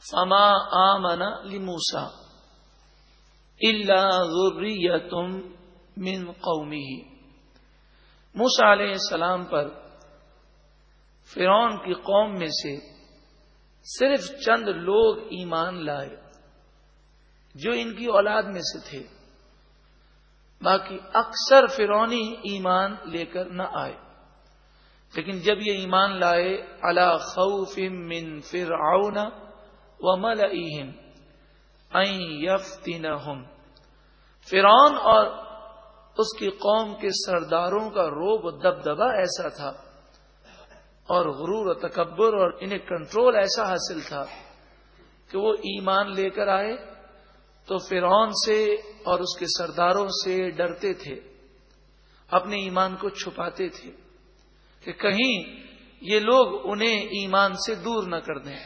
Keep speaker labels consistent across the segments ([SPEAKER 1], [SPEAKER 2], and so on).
[SPEAKER 1] فما آمن لموسا اللہ ذریتم من قومی موسا علیہ السلام پر فرعون کی قوم میں سے صرف چند لوگ ایمان لائے جو ان کی اولاد میں سے تھے۔ باقی اکثر فرونی ایمان لے کر نہ آئے۔ لیکن جب یہ ایمان لائے اللہ خوف من فرعون و مل یفتنہم فرعون اور اس کی قوم کے سرداروں کا روب دبدبا ایسا تھا اور غرور و تکبر اور انہیں کنٹرول ایسا حاصل تھا کہ وہ ایمان لے کر آئے تو فرعون سے اور اس کے سرداروں سے ڈرتے تھے، اپنے ایمان کو چھپاتے تھے کہ کہیں یہ لوگ انہیں ایمان سے دور نہ کر دیں۔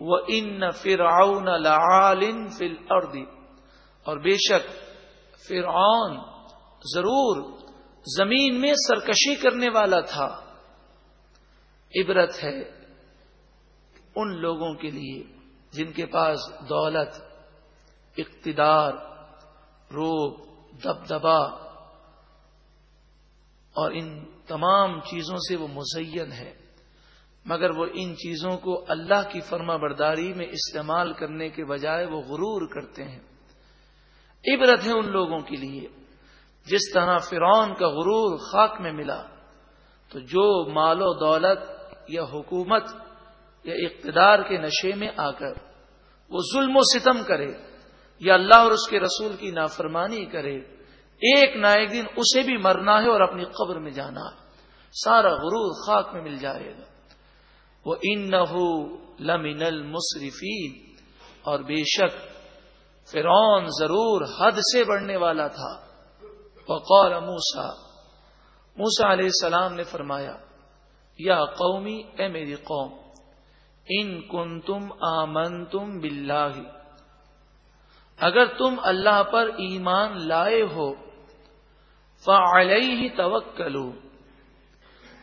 [SPEAKER 1] وہ ان فرعون لعال فل اور بے شک فرعون ضرور زمین میں سرکشی کرنے والا تھا۔ عبرت ہے ان لوگوں کے لیے جن کے پاس دولت، اقتدار، روب دبدبا اور ان تمام چیزوں سے وہ مزین ہے۔ مگر وہ ان چیزوں کو اللہ کی فرما برداری میں استعمال کرنے کے بجائے وہ غرور کرتے ہیں۔ عبرت ہے ان لوگوں کے لیے۔ جس طرح فرعون کا غرور خاک میں ملا، تو جو مال و دولت یا حکومت یا اقتدار کے نشے میں آ کر وہ ظلم و ستم کرے یا اللہ اور اس کے رسول کی نافرمانی کرے، ایک نہ ایک دن اسے بھی مرنا ہے اور اپنی قبر میں جانا ہے سارا غرور خاک میں مل جائے گا۔ وہ ان نہ لمن المصرفین اور بے شک فرعون ضرور حد سے بڑھنے والا تھا۔ وقال موسا موسا علیہ السلام نے فرمایا، یا قومی، اے میری قوم، ان کن تم آمن تم اگر تم اللہ پر ایمان لائے ہو، فعلیہ توکلو۔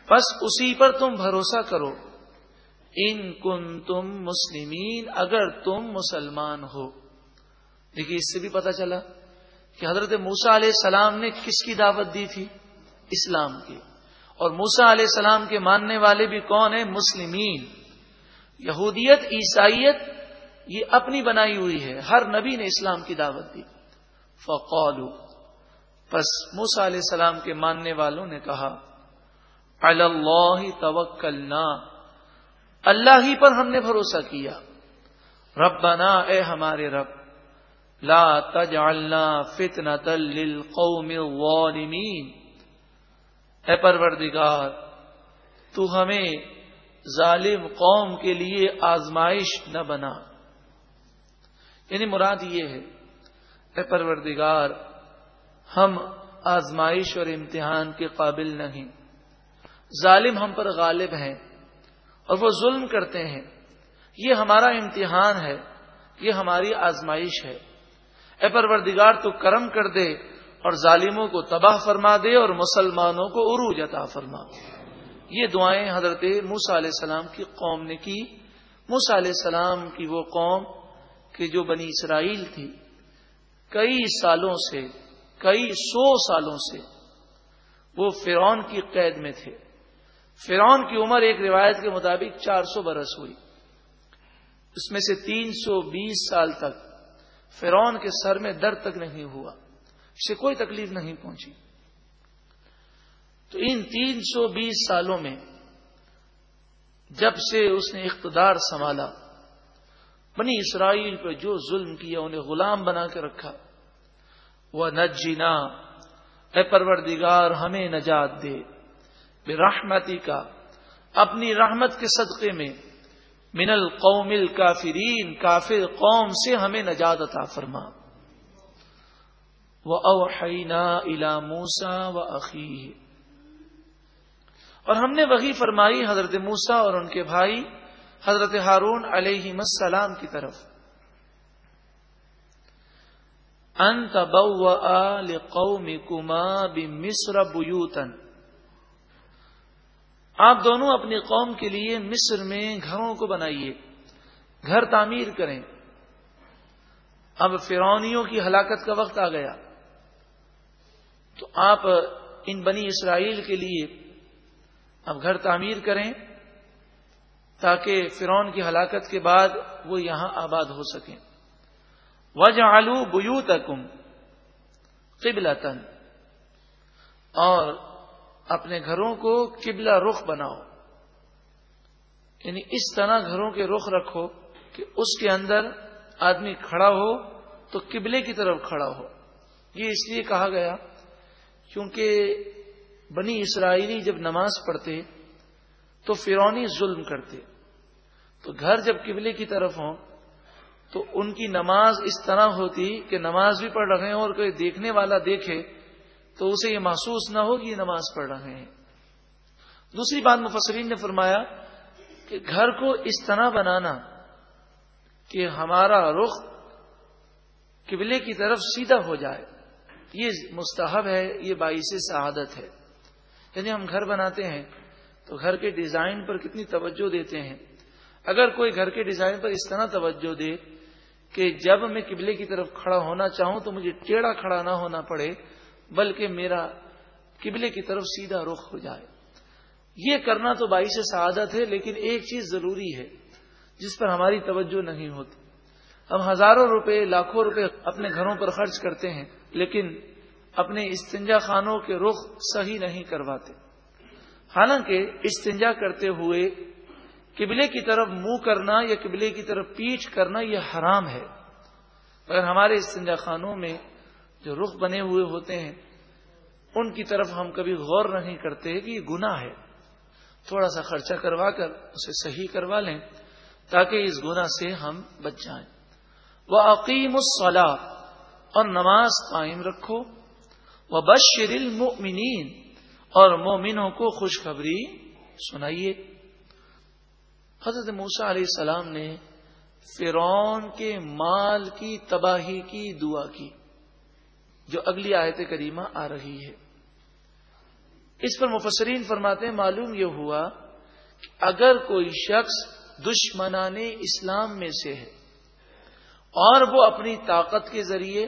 [SPEAKER 1] بس اسی پر تم بھروسہ کرو۔ ان کن تم مسلمین، اگر تم مسلمان ہو۔ دیکھیے، اس سے بھی پتا چلا کہ حضرت موسا علیہ السلام نے کس کی دعوت دی تھی؟ اسلام کی۔ اور موسا علیہ السلام کے ماننے والے بھی کون ہیں؟ مسلمین۔ یہودیت، عیسائیت، یہ اپنی بنائی ہوئی ہے۔ ہر نبی نے اسلام کی دعوت دی۔ فقولو پس موسا علیہ السلام کے ماننے والوں نے کہا اللہ توکلنا۔ اللہ ہی پر ہم نے بھروسہ کیا۔ ربنا، اے ہمارے رب، لا تجعلنا فتنة للقوم الظالمین۔ اے پروردگار، تو ہمیں ظالم قوم کے لیے آزمائش نہ بنا۔ یعنی مراد یہ ہے، اے پروردگار، ہم آزمائش اور امتحان کے قابل نہیں۔ ظالم ہم پر غالب ہیں۔ اور وہ ظلم کرتے ہیں۔ یہ ہمارا امتحان ہے، یہ ہماری آزمائش ہے۔ اے پروردگار، تو کرم کر دے اور ظالموں کو تباہ فرما دے اور مسلمانوں کو عروج عطا فرما۔ یہ دعائیں حضرت موسا علیہ السلام کی قوم نے کی۔ موسا علیہ السلام کی وہ قوم کہ جو بنی اسرائیل تھی، کئی سالوں سے، کئی سو سالوں سے وہ فرعون کی قید میں تھے۔ فرعون کی عمر ایک روایت کے مطابق چار سو برس ہوئی۔ اس میں سے تین سو بیس سال تک فرعون کے سر میں درد تک نہیں ہوا۔ اسے کوئی تکلیف نہیں پہنچی۔ تو ان تین سو بیس سالوں میں جب سے اس نے اقتدار سنبھالا، بنی اسرائیل پہ جو ظلم کیا، انہیں غلام بنا کے رکھا۔ وہ نجینا اے پروردگار، ہمیں نجات دے۔ رحمتی کا، اپنی رحمت کے صدقے میں، من القوم الکافرین، کافر قوم سے ہمیں نجات عطا فرما۔ وہ اوحینا الا موسا و عقی اور ہم نے وہی فرمائی حضرت موسا اور ان کے بھائی، حضرت ہارون علیہ السلام کی طرف۔ انت بو قومی کما بسر آپ دونوں اپنی قوم کے لیے مصر میں گھروں کو بنائیے، گھر تعمیر کریں۔ اب فرونیوں کی ہلاکت کا وقت آ گیا۔ تو آپ ان بنی اسرائیل کے لیے اب گھر تعمیر کریں تاکہ فرون کی ہلاکت کے بعد وہ یہاں آباد ہو سکیں۔ وج آلو بو تکم اور اپنے گھروں کو قبلہ رخ بناؤ۔ یعنی اس طرح گھروں کے رخ رکھو کہ اس کے اندر آدمی کھڑا ہو تو قبلے کی طرف کھڑا ہو۔ یہ اس لیے کہا گیا کیونکہ بنی اسرائیلی جب نماز پڑھتے تو فرونی ظلم کرتے۔ تو گھر جب قبلے کی طرف ہوں تو ان کی نماز اس طرح ہوتی کہ نماز بھی پڑھ رہے ہیں اور کوئی دیکھنے والا دیکھے تو اسے یہ محسوس نہ ہو کہ یہ نماز پڑھ رہے ہیں۔ دوسری بات مفسرین نے فرمایا کہ گھر کو اس طرح بنانا کہ ہمارا رخ قبلے کی طرف سیدھا ہو جائے۔ یہ مستحب ہے، یہ باعث سعادت ہے۔ یعنی ہم گھر بناتے ہیں تو گھر کے ڈیزائن پر کتنی توجہ دیتے ہیں۔ اگر کوئی گھر کے ڈیزائن پر اس طرح توجہ دے کہ جب میں قبلے کی طرف کھڑا ہونا چاہوں تو مجھے ٹیڑھا کھڑا نہ ہونا پڑے بلکہ میرا قبلے کی طرف سیدھا رخ ہو جائے۔ یہ کرنا تو باعث سعادت ہے، لیکن ایک چیز ضروری ہے، جس پر ہماری توجہ نہیں ہوتی۔ ہم ہزاروں روپے، لاکھوں روپے اپنے گھروں پر خرچ کرتے ہیں، لیکن اپنے استنجا خانوں کے رخ صحیح نہیں کرواتے۔ حالانکہ استنجا کرتے ہوئے قبلے کی طرف منہ کرنا یا قبلے کی طرف پیٹ کرنا یہ حرام ہے۔ اگر ہمارے استنجا خانوں میں جو رخ بنے ہوئے ہوتے ہیں، ان کی طرف ہم کبھی غور نہیں کرتے کہ یہ گناہ ہے۔ تھوڑا سا خرچہ کروا کر اسے صحیح کروا لیں، تاکہ اس گناہ سے ہم بچ جائیں۔ وہ عقیم اور نماز قائم رکھو۔ وہ بشر المؤمنین اور مومنوں کو خوشخبری سنائیے۔ حضرت موسا علیہ السلام نے فرون کے مال کی تباہی کی دعا کی۔ جو اگلی آیت کریمہ آ رہی ہے۔ اس پر مفسرین فرماتے ہیں، معلوم یہ ہوا کہ اگر کوئی شخص دشمنان اسلام میں سے ہے اور وہ اپنی طاقت کے ذریعے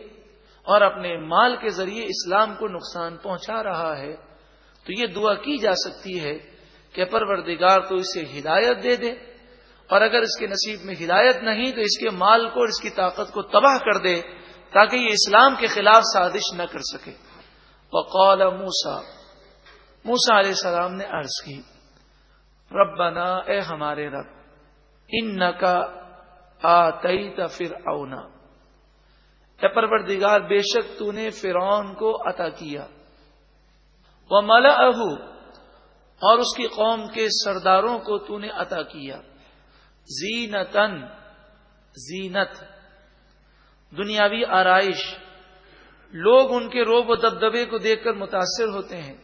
[SPEAKER 1] اور اپنے مال کے ذریعے اسلام کو نقصان پہنچا رہا ہے، تو یہ دعا کی جا سکتی ہے کہ پروردگار تو اسے ہدایت دے دے اور اگر اس کے نصیب میں ہدایت نہیں، تو اس کے مال کو اور اس کی طاقت کو تباہ کر دے۔ تاکہ یہ اسلام کے خلاف سازش نہ کر سکے۔ وقال موسا موسا علیہ السلام نے عرض کی رب بنا اے ہمارے رب ان کا آئی پھر اونا اے پروردگار، بے شک تو نے فرعون کو عطا کیا۔ وہ ملا اور اس کی قوم کے سرداروں کو تو نے عطا کیا۔ زینتن زینت۔ دنیاوی آرائش، لوگ ان کے روب و دبدبے کو دیکھ کر متاثر ہوتے ہیں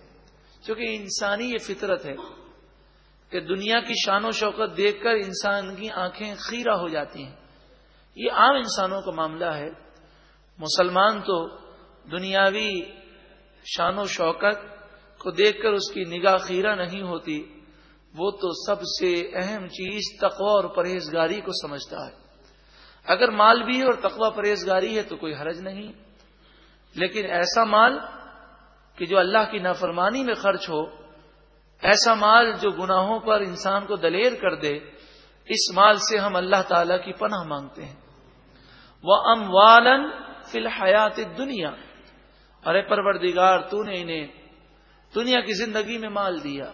[SPEAKER 1] کیونکہ انسانی یہ فطرت ہے کہ دنیا کی شان و شوقت دیکھ کر انسان کی آنکھیں خیرہ ہو جاتی ہیں۔ یہ عام انسانوں کا معاملہ ہے۔ مسلمان تو دنیاوی شان و شوکت کو دیکھ کر اس کی نگاہ خیرہ نہیں ہوتی، وہ تو سب سے اہم چیز تقوی اور پرہیزگاری کو سمجھتا ہے۔ اگر مال بھی ہے اور تقوی پرہیزگاری ہے تو کوئی حرج نہیں۔ لیکن ایسا مال کہ جو اللہ کی نافرمانی میں خرچ ہو، ایسا مال جو گناہوں پر انسان کو دلیر کر دے، اس مال سے ہم اللہ تعالی کی پناہ مانگتے ہیں۔ وہ ام والن فی الحیات دنیا ارے پروردگار، تو نے انہیں دنیا کی زندگی میں مال دیا۔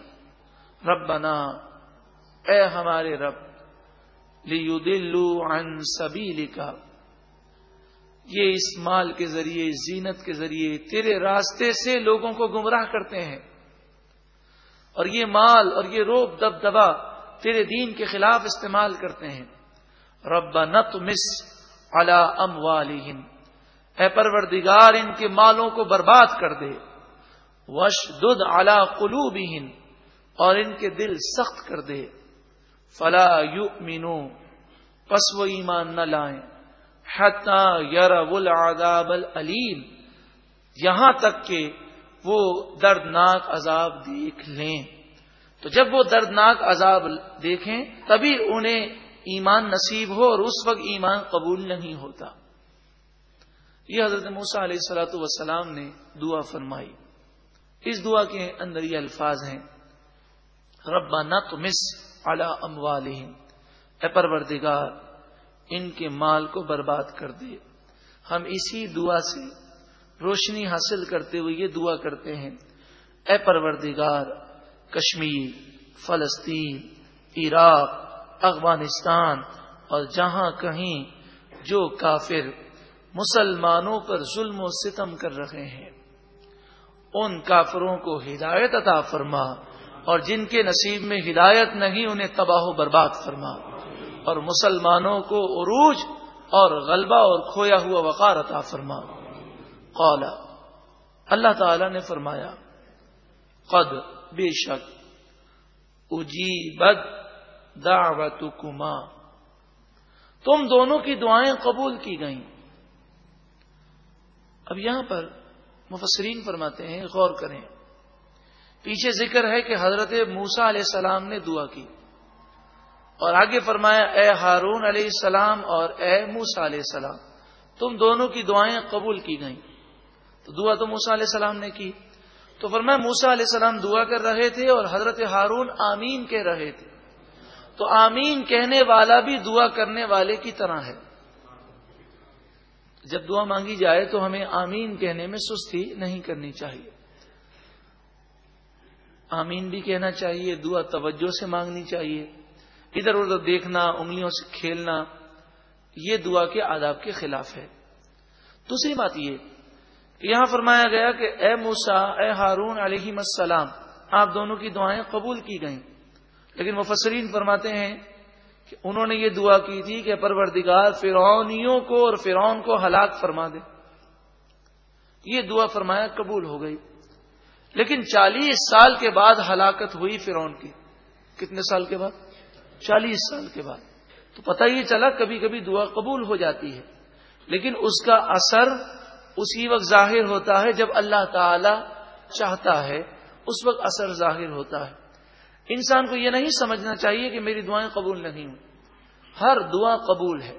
[SPEAKER 1] رب بنا اے ہمارے رب لیو دلو ان لکھا یہ اس مال کے ذریعے، زینت کے ذریعے، تیرے راستے سے لوگوں کو گمراہ کرتے ہیں۔ اور یہ مال اور یہ روب دب دبا تیرے دین کے خلاف استعمال کرتے ہیں۔ رب نت مس اللہ ام اے پروردگار، ان کے مالوں کو برباد کر دے۔ وش دد الا قلو اور ان کے دل سخت کر دے۔ فلا یو مینو پس و ایمان نہ لائیں۔ یار العذاب العلیم یہاں تک کہ وہ دردناک عذاب دیکھ لیں۔ تو جب وہ دردناک عذاب دیکھیں، تبھی انہیں ایمان نصیب ہو اور اس وقت ایمان قبول نہیں ہوتا۔ یہ حضرت موسا علیہ السلاۃ وسلام نے دعا فرمائی۔ اس دعا کے اندر یہ الفاظ ہیں ربا نت مس اعلی اے پروردگار، ان کے مال کو برباد کر دے ہم اسی دعا سے روشنی حاصل کرتے ہوئے یہ دعا کرتے ہیں۔ اے پروردگار، کشمیر، فلسطین، عراق، افغانستان اور جہاں کہیں جو کافر مسلمانوں پر ظلم و ستم کر رہے ہیں، ان کافروں کو ہدایت عطا فرما۔ اور جن کے نصیب میں ہدایت نہیں، انہیں تباہ و برباد فرما۔ اور مسلمانوں کو عروج اور غلبہ اور کھویا ہوا وقار عطا فرما۔ قال، اللہ تعالی نے فرمایا، قد بے شک اجی بد دعوت تم دونوں کی دعائیں قبول کی گئیں۔ اب یہاں پر مفسرین فرماتے ہیں، غور کریں۔ پیچھے ذکر ہے کہ حضرت موسا علیہ السلام نے دعا کی اور آگے فرمایا، اے ہارون علیہ السلام اور اے موسا علیہ السلام، تم دونوں کی دعائیں قبول کی گئیں۔ تو دعا تو موسا علیہ السلام نے کی۔ تو فرمایا موسا علیہ السلام دعا کر رہے تھے اور حضرت ہارون آمین کہہ رہے تھے۔ تو آمین کہنے والا بھی دعا کرنے والے کی طرح ہے۔ جب دعا مانگی جائے تو ہمیں آمین کہنے میں سستی نہیں کرنی چاہیے۔ آمین بھی کہنا چاہیے، دعا، توجہ سے مانگنی چاہیے۔ ادھر ادھر دیکھنا، انگلیوں سے کھیلنا، یہ دعا کے آداب کے خلاف ہے۔ دوسری بات یہ کہ یہاں فرمایا گیا کہ اے موسا اے ہارون علیہ السلام، آپ دونوں کی دعائیں قبول کی گئیں۔ لیکن مفسرین فرماتے ہیں کہ انہوں نے یہ دعا کی تھی کہ پروردگار فرونیوں کو اور فرعون کو ہلاک فرما دے۔ یہ دعا فرمایا قبول ہو گئی۔ لیکن چالیس سال کے بعد ہلاکت ہوئی فرعون کی۔ کتنے سال کے بعد؟ چالیس سال کے بعد۔ تو پتہ یہ چلا کبھی کبھی دعا قبول ہو جاتی ہے۔ لیکن اس کا اثر اسی وقت ظاہر ہوتا ہے جب اللہ تعالی چاہتا ہے۔ اس وقت اثر ظاہر ہوتا ہے۔ انسان کو یہ نہیں سمجھنا چاہیے کہ میری دعائیں قبول نہیں ہوں۔ ہر دعا قبول ہے۔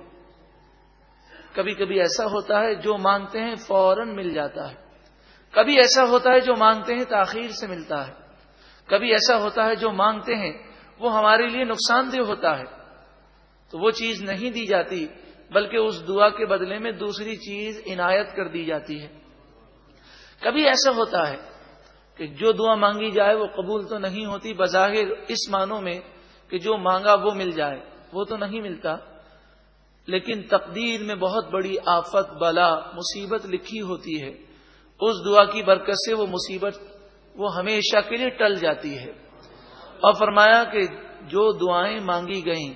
[SPEAKER 1] کبھی کبھی ایسا ہوتا ہے جو مانگتے ہیں فوراً مل جاتا ہے۔ کبھی ایسا ہوتا ہے جو مانگتے ہیں تاخیر سے ملتا ہے، کبھی ایسا ہوتا ہے جو مانگتے ہیں وہ ہمارے لیے نقصان دہ ہوتا ہے۔ تو وہ چیز نہیں دی جاتی، بلکہ اس دعا کے بدلے میں دوسری چیز عنایت کر دی جاتی ہے۔ کبھی ایسا ہوتا ہے کہ جو دعا مانگی جائے وہ قبول تو نہیں ہوتی، بظاہر اس معنوں میں کہ جو مانگا وہ مل جائے، وہ تو نہیں ملتا۔ لیکن تقدیر میں بہت بڑی آفت، بلا، مصیبت لکھی ہوتی ہے۔ اس دعا کی برکت سے وہ مصیبت وہ ہمیشہ کے لیے ٹل جاتی ہے۔ اور فرمایا کہ جو دعائیں مانگی گئیں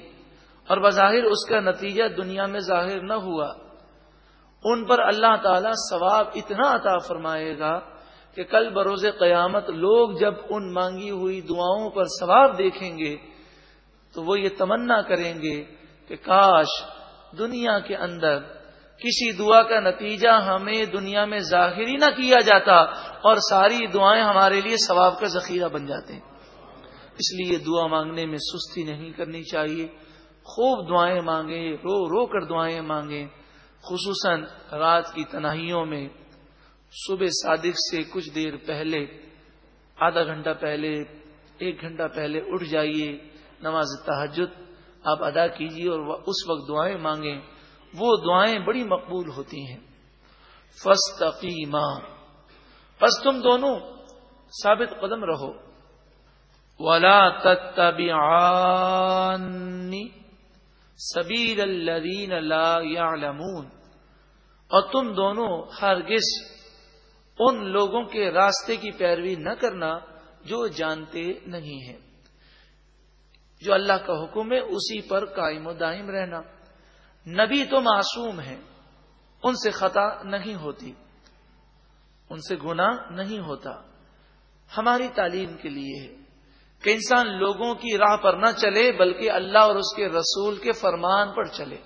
[SPEAKER 1] اور بظاہر اس کا نتیجہ دنیا میں ظاہر نہ ہوا، ان پر اللہ تعالی ثواب اتنا عطا فرمائے گا کہ کل بروز قیامت لوگ جب ان مانگی ہوئی دعاؤں پر ثواب دیکھیں گے تو وہ یہ تمنا کریں گے کہ کاش دنیا کے اندر کسی دعا کا نتیجہ ہمیں دنیا میں ظاہری نہ کیا جاتا اور ساری دعائیں ہمارے لیے ثواب کا ذخیرہ بن جاتے ہیں۔ اس لیے دعا مانگنے میں سستی نہیں کرنی چاہیے۔ خوب دعائیں مانگیں، رو رو کر دعائیں مانگیں۔ خصوصاً رات کی تنہائیوں میں۔ صبح صادق سے کچھ دیر پہلے، آدھا گھنٹہ پہلے، ایک گھنٹہ پہلے اٹھ جائیے۔ نماز تحجد آپ ادا کیجیے اور اس وقت دعائیں مانگیں۔ وہ دعائیں بڑی مقبول ہوتی ہیں۔ فستقیما بس تم دونوں ثابت قدم رہو۔ ولا سبیر الذین لا اور تم دونوں ہرگز ان لوگوں کے راستے کی پیروی نہ کرنا جو جانتے نہیں ہیں۔ جو اللہ کا حکم ہے، اسی پر قائم و دائم رہنا۔ نبی تو معصوم ہے ان سے خطا نہیں ہوتی، ان سے گنا نہیں ہوتا۔ ہماری تعلیم کے لیے ہے کہ انسان لوگوں کی راہ پر نہ چلے، بلکہ اللہ اور اس کے رسول کے فرمان پر چلے۔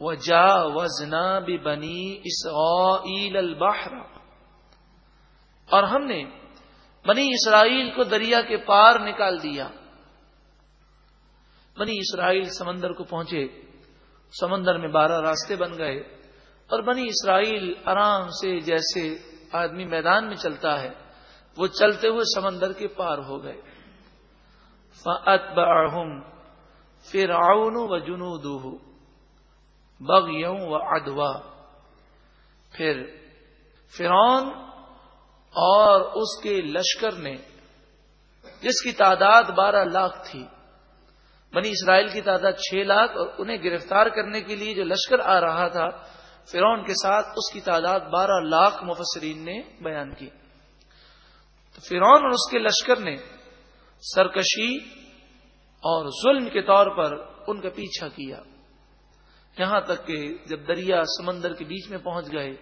[SPEAKER 1] وہ جا وزنا بھی بنی اس البحر۔ اور ہم نے بنی اسرائیل کو دریا کے پار نکال دیا۔ بنی اسرائیل سمندر کو پہنچے، سمندر میں بارہ راستے بن گئے اور بنی اسرائیل آرام سے جیسے آدمی میدان میں چلتا ہے، وہ چلتے ہوئے سمندر کے پار ہو گئے۔ فت فرعون و جنو بغیوں و ادوا پھر فرعون اور اس کے لشکر نے، جس کی تعداد بارہ لاکھ تھی بنی اسرائیل کی تعداد چھ لاکھ اور انہیں گرفتار کرنے کے لیے جو لشکر آ رہا تھا، فرعون کے ساتھ اس کی تعداد بارہ لاکھ مفسرین نے بیان کی۔ تو فرعون اور اس کے لشکر نے سرکشی اور ظلم کے طور پر ان کا پیچھا کیا۔ یہاں تک کہ جب دریا سمندر کے بیچ میں پہنچ گئے،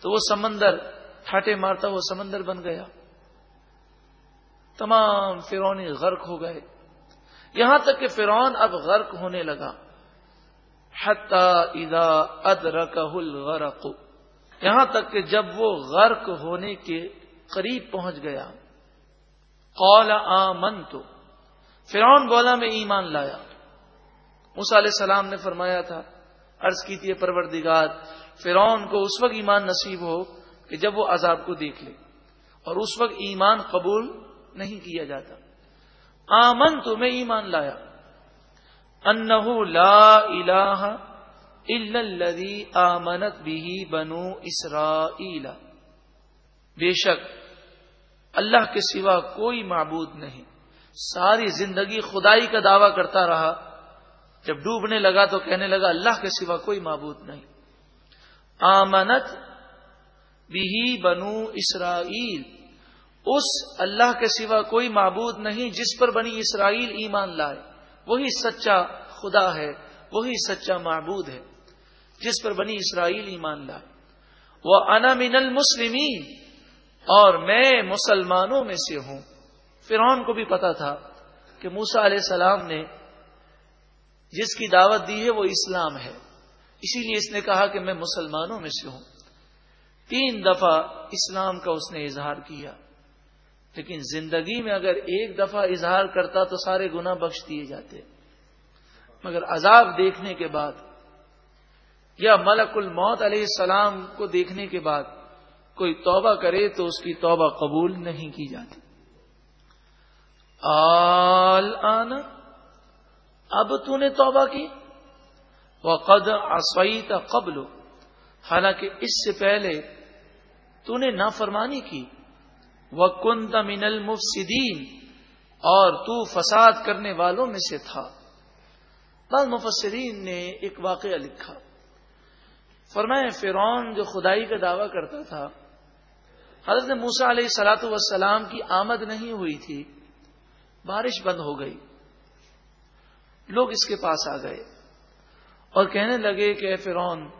[SPEAKER 1] تو وہ سمندر ٹھاٹے مارتا وہ سمندر بن گیا۔ تمام فرونی غرق ہو گئے۔ یہاں تک کہ فرعون اب غرق ہونے لگا۔ ادا ادرک الغرق۔ یہاں تک کہ جب وہ غرق ہونے کے قریب پہنچ گیا۔ قول آمن تو فرعون بولا، میں ایمان لایا۔ اس علیہ السلام نے فرمایا تھا، عرض کی تھی پروردگار، فرعون کو اس وقت ایمان نصیب ہو کہ جب وہ عذاب کو دیکھ لے۔ اور اس وقت ایمان قبول نہیں کیا جاتا۔ آمن تو میں ایمان لایا۔ انہ لا الہ الا الذی آمنت بھی بنو اسرائیل۔ بے شک، اللہ کے سوا کوئی معبود نہیں۔ ساری زندگی خدائی کا دعویٰ کرتا رہا۔ جب ڈوبنے لگا تو کہنے لگا، اللہ کے سوا کوئی معبود نہیں۔ آمنت بھی بنو اسرائیل۔ اس اللہ کے سوا کوئی معبود نہیں جس پر بنی اسرائیل ایمان لائے۔ وہی سچا خدا ہے، وہی سچا معبود ہے جس پر بنی اسرائیل ایمان لائے۔ وہ انا من المسلمین اور میں مسلمانوں میں سے ہوں۔ فرعون کو بھی پتا تھا کہ موسا علیہ السلام نے جس کی دعوت دی ہے وہ اسلام ہے۔ اسی لیے اس نے کہا کہ میں مسلمانوں میں سے ہوں۔ تین دفعہ اسلام کا اس نے اظہار کیا۔ لیکن زندگی میں اگر ایک دفعہ اظہار کرتا تو سارے گنا بخش دیے جاتے۔ مگر عذاب دیکھنے کے بعد یا ملک الموت علیہ السلام کو دیکھنے کے بعد کوئی توبہ کرے تو اس کی توبہ قبول نہیں کی جاتی۔ آل آنا اب تو نے توبہ کی۔ وہ قد قبل، حالانکہ اس سے پہلے تو نے نافرمانی کی۔ وہ کن تمن المفسدین اور تو فساد کرنے والوں میں سے تھا۔ بعض مفسرین نے ایک واقعہ لکھا۔ فرمائے فرعون جو خدائی کا دعویٰ کرتا تھا، حضرت موسا علیہ سلاۃ وسلام کی آمد نہیں ہوئی تھی۔ بارش بند ہو گئی۔ لوگ اس کے پاس آ گئے اور کہنے لگے کہ اے فرون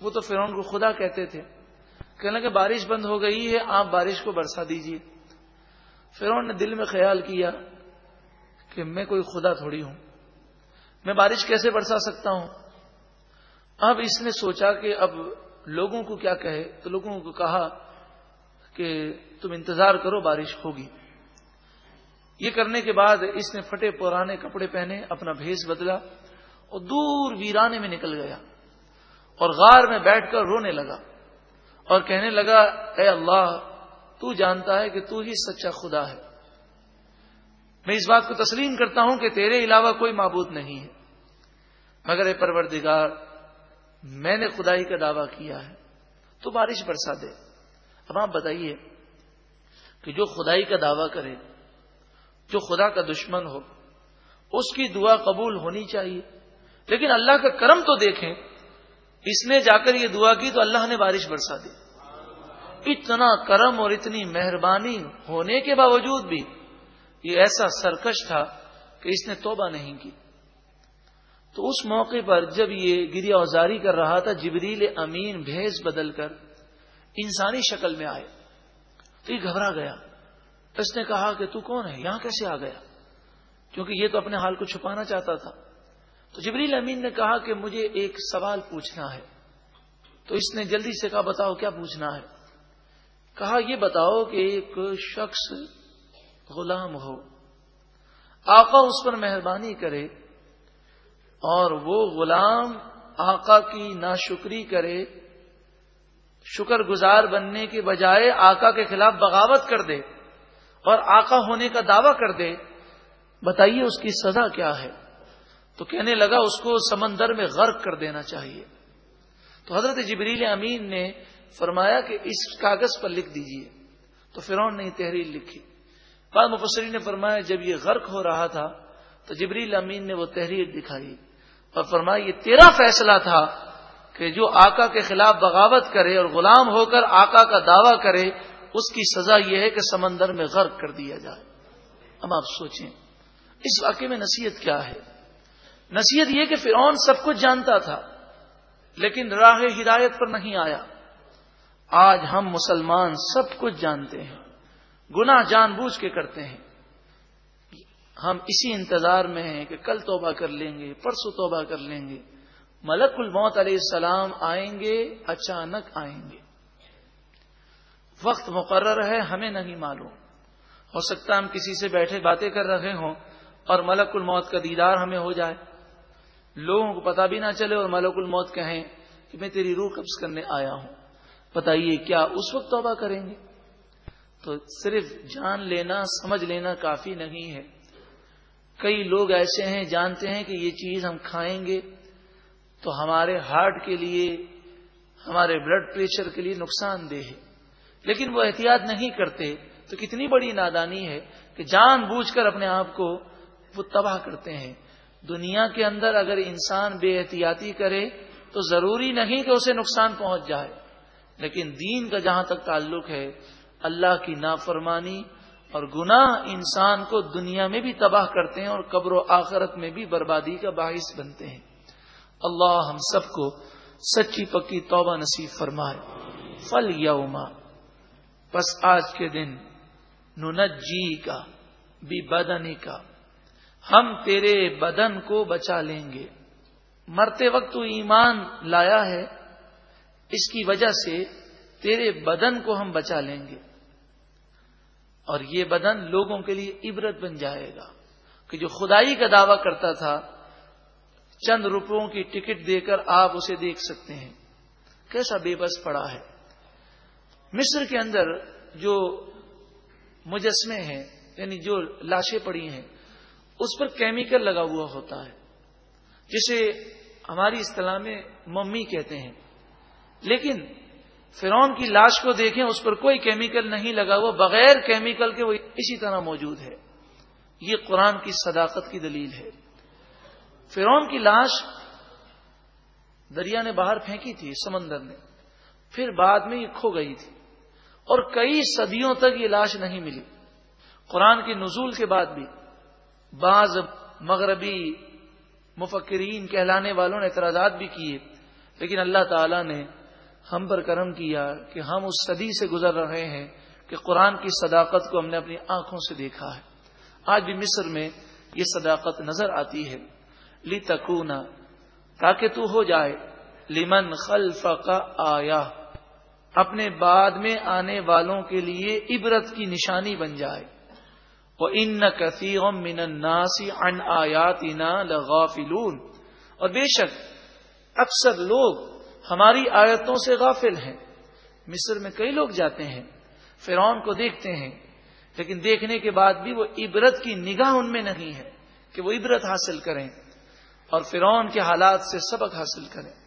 [SPEAKER 1] وہ تو فرون کو خدا کہتے تھے۔ کہنے لگے بارش بند ہو گئی ہے، آپ بارش کو برسا دیجیے۔ فرون نے دل میں خیال کیا کہ میں کوئی خدا تھوڑی ہوں۔ میں بارش کیسے برسا سکتا ہوں؟ اب اس نے سوچا کہ اب لوگوں کو کیا کہے؟ تو لوگوں کو کہا کہ تم انتظار کرو بارش ہوگی۔ یہ کرنے کے بعد اس نے پھٹے پرانے کپڑے پہنے، اپنا بھیس بدلا اور دور ویرانے میں نکل گیا اور غار میں بیٹھ کر رونے لگا۔ اور کہنے لگا، اے اللہ، تو جانتا ہے کہ تو ہی سچا خدا ہے۔ میں اس بات کو تسلیم کرتا ہوں کہ تیرے علاوہ کوئی معبود نہیں ہے۔ مگر اے پروردگار، میں نے خدائی کا دعویٰ کیا ہے، تو بارش برسا دے۔ اب آپ بتائیے کہ جو خدائی کا دعویٰ کرے، جو خدا کا دشمن ہو، اس کی دعا قبول ہونی چاہیے۔ لیکن اللہ کا کرم تو دیکھیں اس نے جا کر یہ دعا کی تو اللہ نے بارش برسا دی۔ اتنا کرم اور اتنی مہربانی ہونے کے باوجود بھی یہ ایسا سرکش تھا کہ اس نے توبہ نہیں کی۔ تو اس موقع پر جب یہ گریا اوزاری کر رہا تھا، جبریل امین بھیس بدل کر انسانی شکل میں آئے۔ تو یہ گھبرا گیا۔ اس نے کہا کہ تو کون ہے؟ یہاں کیسے آ گیا؟ کیونکہ یہ تو اپنے حال کو چھپانا چاہتا تھا۔ تو جبریل امین نے کہا کہ مجھے ایک سوال پوچھنا ہے۔ تو اس نے جلدی سے کہا، بتاؤ، کیا پوچھنا ہے؟ کہا، یہ بتاؤ کہ ایک شخص غلام ہو، آقا اس پر مہربانی کرے اور وہ غلام آقا کی ناشکری کرے، شکر گزار بننے کے بجائے آقا کے خلاف بغاوت کر دے اور آقا ہونے کا دعوی کر دے۔ بتائیے، اس کی سزا کیا ہے؟ تو کہنے لگا اس کو سمندر میں غرق کر دینا چاہیے۔ تو حضرت جبریل امین نے فرمایا کہ اس کاغذ پر لکھ دیجیے۔ تو فرون نے تحریر لکھی۔ بعد مفسری نے فرمایا جب یہ غرق ہو رہا تھا تو جبریل امین نے وہ تحریر دکھائی۔ اور فرمایا یہ تیرا فیصلہ تھا کہ جو آقا کے خلاف بغاوت کرے اور غلام ہو کر آقا کا دعویٰ کرے، اس کی سزا یہ ہے کہ سمندر میں غرق کر دیا جائے۔ اب آپ سوچیں، اس واقعے میں نصیحت کیا ہے؟ نصیحت یہ کہ فرعون سب کچھ جانتا تھا، لیکن راہ ہدایت پر نہیں آیا۔ آج ہم مسلمان سب کچھ جانتے ہیں، گناہ جان بوجھ کے کرتے ہیں۔ ہم اسی انتظار میں ہیں کہ کل توبہ کر لیں گے، پرسوں توبہ کر لیں گے۔ ملک الموت علیہ السلام آئیں گے، اچانک آئیں گے۔ وقت مقرر ہے، ہمیں نہیں معلوم۔ ہو سکتا ہم کسی سے بیٹھے باتیں کر رہے ہوں اور ملک الموت کا دیدار ہمیں ہو جائے۔ لوگوں کو پتا بھی نہ چلے اور ملک الموت کہیں کہ میں تیری روح قبض کرنے آیا ہوں۔ بتائیے کیا اس وقت توبہ کریں گے؟ تو صرف جان لینا، سمجھ لینا کافی نہیں ہے۔ کئی لوگ ایسے ہیں، جانتے ہیں کہ یہ چیز ہم کھائیں گے تو ہمارے ہارٹ کے لیے، ہمارے بلڈ پریشر کے لیے نقصان دہ ہے۔ لیکن وہ احتیاط نہیں کرتے۔ تو کتنی بڑی نادانی ہے کہ جان بوجھ کر اپنے آپ کو وہ تباہ کرتے ہیں۔ دنیا کے اندر اگر انسان بے احتیاطی کرے تو ضروری نہیں کہ اسے نقصان پہنچ جائے۔ لیکن دین کا جہاں تک تعلق ہے، اللہ کی نافرمانی اور گناہ انسان کو دنیا میں بھی تباہ کرتے ہیں اور قبر و آخرت میں بھی بربادی کا باعث بنتے ہیں۔ اللہ ہم سب کو سچی پکی توبہ نصیب فرمائے۔ فل یوما بس آج کے دن نجی کا بھی بدنی کا ہم تیرے بدن کو بچا لیں گے۔ مرتے وقت تو ایمان لایا ہے، اس کی وجہ سے تیرے بدن کو ہم بچا لیں گے۔ اور یہ بدن لوگوں کے لیے عبرت بن جائے گا کہ جو خدائی کا دعویٰ کرتا تھا، چند روپوں کی ٹکٹ دے کر آپ اسے دیکھ سکتے ہیں۔ کیسا بے بس پڑا ہے۔ مصر کے اندر جو مجسمے ہیں یعنی جو لاشیں پڑی ہیں اس پر کیمیکل لگا ہوا ہوتا ہے، جسے ہماری اصطلاح میں ممی کہتے ہیں۔ لیکن فرون کی لاش کو دیکھیں، اس پر کوئی کیمیکل نہیں لگا ہوا، بغیر کیمیکل کے وہ اسی طرح موجود ہے۔ یہ قرآن کی صداقت کی دلیل ہے۔ فرون کی لاش دریا نے باہر پھینکی تھی، سمندر نے پھر بعد میں یہ کھو گئی تھی۔ اور کئی صدیوں تک یہ لاش نہیں ملی۔ قرآن کی نزول کے بعد بھی بعض مغربی مفکرین کہلانے والوں نے اعتراضات بھی کیے، لیکن اللہ تعالی نے ہم پر کرم کیا کہ ہم اس صدی سے گزر رہے ہیں کہ قرآن کی صداقت کو ہم نے اپنی آنکھوں سے دیکھا ہے۔ آج بھی مصر میں یہ صداقت نظر آتی ہے۔ لی تکونا تاکہ تو ہو جائے۔ لمن خلف کا آیا اپنے بعد میں آنے والوں کے لیے عبرت کی نشانی بن جائے۔ ان کثیر من الناسی ان آیات لغافلون۔ اور بے شک اکثر لوگ ہماری آیتوں سے غافل ہیں۔ مصر میں کئی لوگ جاتے ہیں، فرعون کو دیکھتے ہیں، لیکن دیکھنے کے بعد بھی وہ عبرت کی نگاہ ان میں نہیں ہے کہ وہ عبرت حاصل کریں اور فرعون کے حالات سے سبق حاصل کریں۔